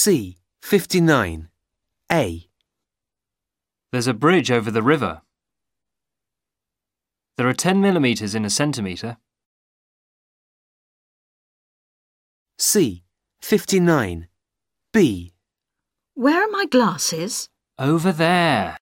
C. 59. A. There's a bridge over the river. There are 10 millimetres in a centimetre. C. 59. B. Where are my glasses? Over there.